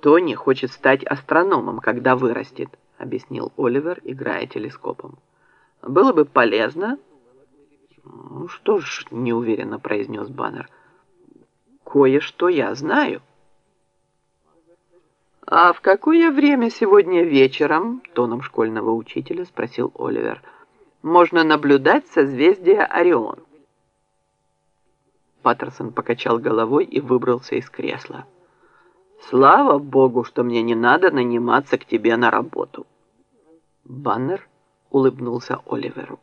Тони хочет стать астрономом, когда вырастет, объяснил Оливер, играя телескопом. Было бы полезно. Ну что ж, неуверенно произнес Баннер. Кое-что я знаю. «А в какое время сегодня вечером?» — тоном школьного учителя спросил Оливер. «Можно наблюдать созвездие Орион». Паттерсон покачал головой и выбрался из кресла. «Слава богу, что мне не надо наниматься к тебе на работу!» Баннер улыбнулся Оливеру.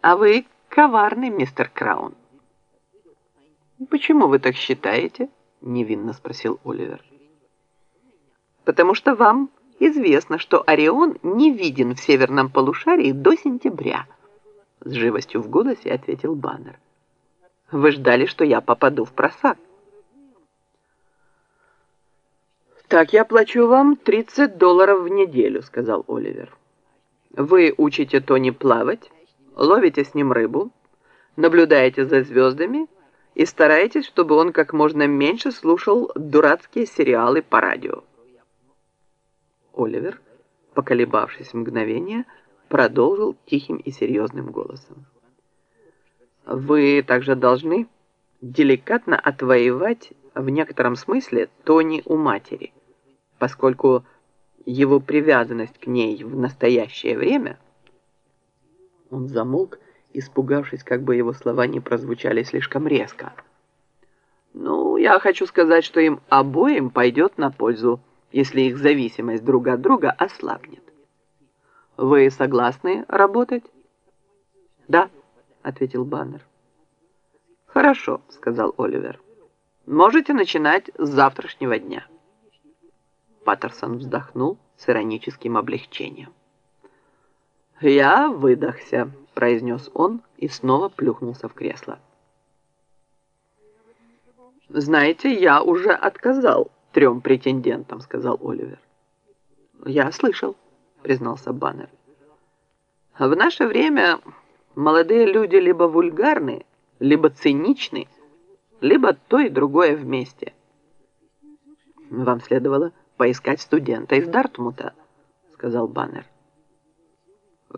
«А вы коварный, мистер Краун». «Почему вы так считаете?» — невинно спросил Оливер. «Потому что вам известно, что Орион не виден в северном полушарии до сентября», — с живостью в голосе ответил Баннер. Вы ждали, что я попаду в просак. «Так я плачу вам 30 долларов в неделю», — сказал Оливер. «Вы учите Тони плавать, ловите с ним рыбу, наблюдаете за звездами и стараетесь, чтобы он как можно меньше слушал дурацкие сериалы по радио». Оливер, поколебавшись мгновение, продолжил тихим и серьезным голосом. Вы также должны деликатно отвоевать в некотором смысле Тони у матери, поскольку его привязанность к ней в настоящее время... Он замолк, испугавшись, как бы его слова не прозвучали слишком резко. Ну, я хочу сказать, что им обоим пойдет на пользу, если их зависимость друг от друга ослабнет. Вы согласны работать? Да ответил Баннер. «Хорошо», — сказал Оливер. «Можете начинать с завтрашнего дня». Паттерсон вздохнул с ироническим облегчением. «Я выдохся», — произнес он и снова плюхнулся в кресло. «Знаете, я уже отказал трем претендентам», — сказал Оливер. «Я слышал», — признался Баннер. «В наше время Молодые люди либо вульгарны, либо циничны, либо то и другое вместе. Вам следовало поискать студента из Дартмута, сказал Баннер.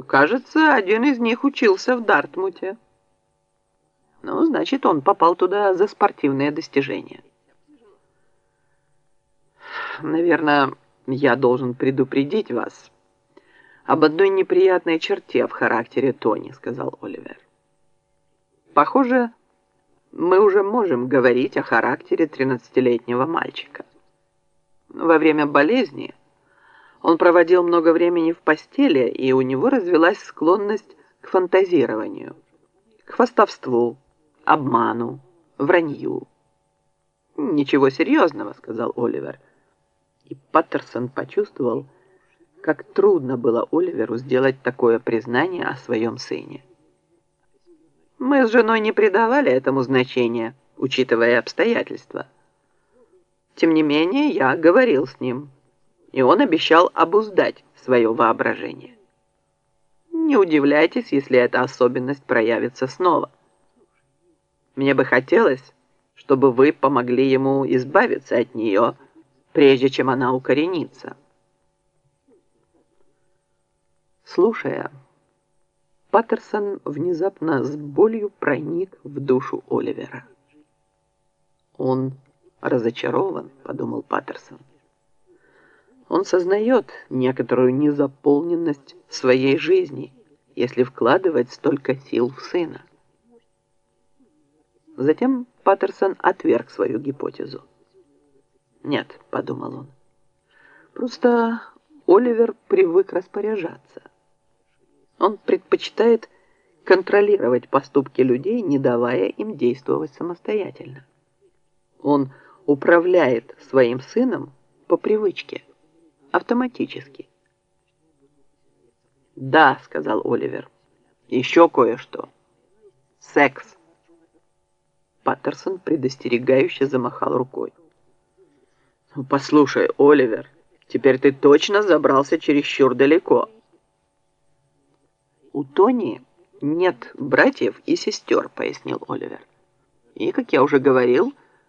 Кажется, один из них учился в Дартмуте. Ну, значит, он попал туда за спортивные достижения. Наверное, я должен предупредить вас, об одной неприятной черте в характере Тони», — сказал Оливер. «Похоже, мы уже можем говорить о характере 13-летнего мальчика. Во время болезни он проводил много времени в постели, и у него развилась склонность к фантазированию, к хвастовству, обману, вранью. «Ничего серьезного», — сказал Оливер. И Паттерсон почувствовал, как трудно было Оливеру сделать такое признание о своем сыне. Мы с женой не придавали этому значения, учитывая обстоятельства. Тем не менее, я говорил с ним, и он обещал обуздать свое воображение. Не удивляйтесь, если эта особенность проявится снова. Мне бы хотелось, чтобы вы помогли ему избавиться от нее, прежде чем она укоренится. Слушая, Паттерсон внезапно с болью проник в душу Оливера. «Он разочарован», — подумал Паттерсон. «Он сознает некоторую незаполненность своей жизни, если вкладывать столько сил в сына». Затем Паттерсон отверг свою гипотезу. «Нет», — подумал он, — «просто Оливер привык распоряжаться». Он предпочитает контролировать поступки людей, не давая им действовать самостоятельно. Он управляет своим сыном по привычке, автоматически. «Да», — сказал Оливер, — «еще кое-что. Секс». Паттерсон предостерегающе замахал рукой. «Ну, «Послушай, Оливер, теперь ты точно забрался чересчур далеко». «У Тони нет братьев и сестер», — пояснил Оливер. «И, как я уже говорил, —